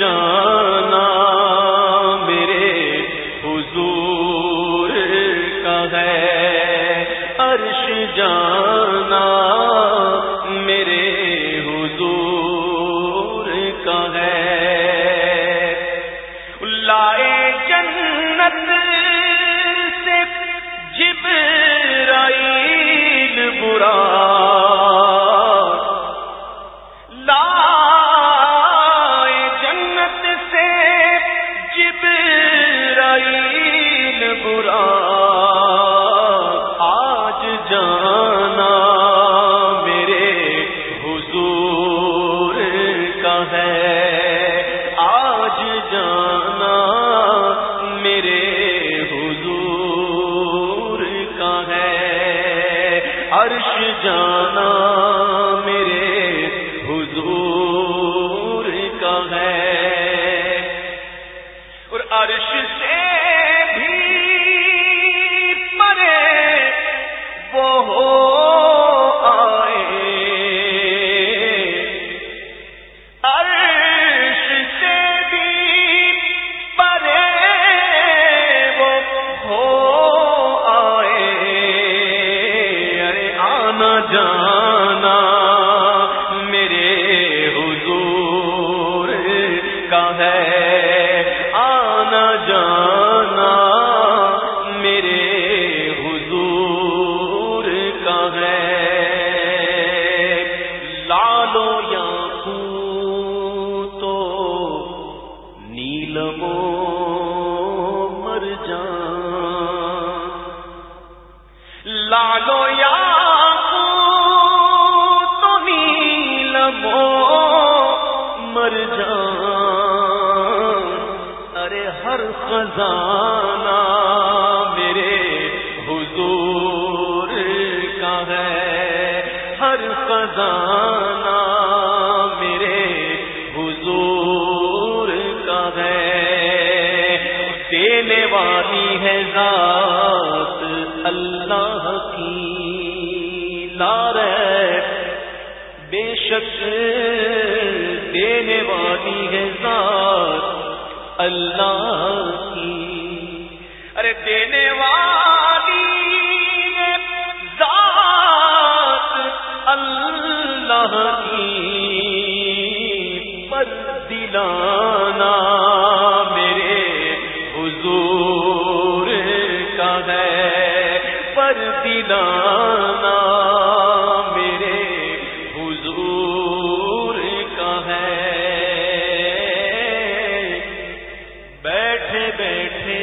جانا آج جانا میرے ہے۔ آج جانا میرے کا ہے۔ جانا میرے خزانہ میرے حضور کا ہے۔ ہر خزانہ میرے حضور کا ہے۔ دینے والی ہے ذات اللہ کی۔ لار بے شک دینے والی ہے ذات اللہ ارے دینے والی ذات اللہ کی۔ پر دلانا میرے حضور کا ہے۔ پر دلانا بیٹھے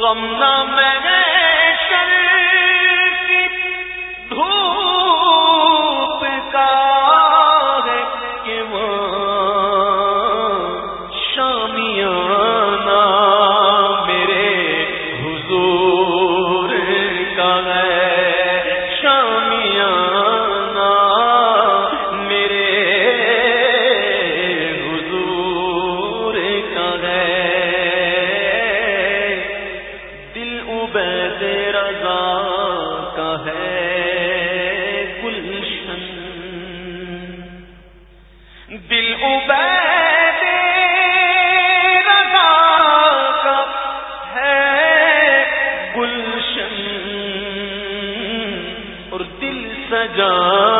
غم نہ میں جان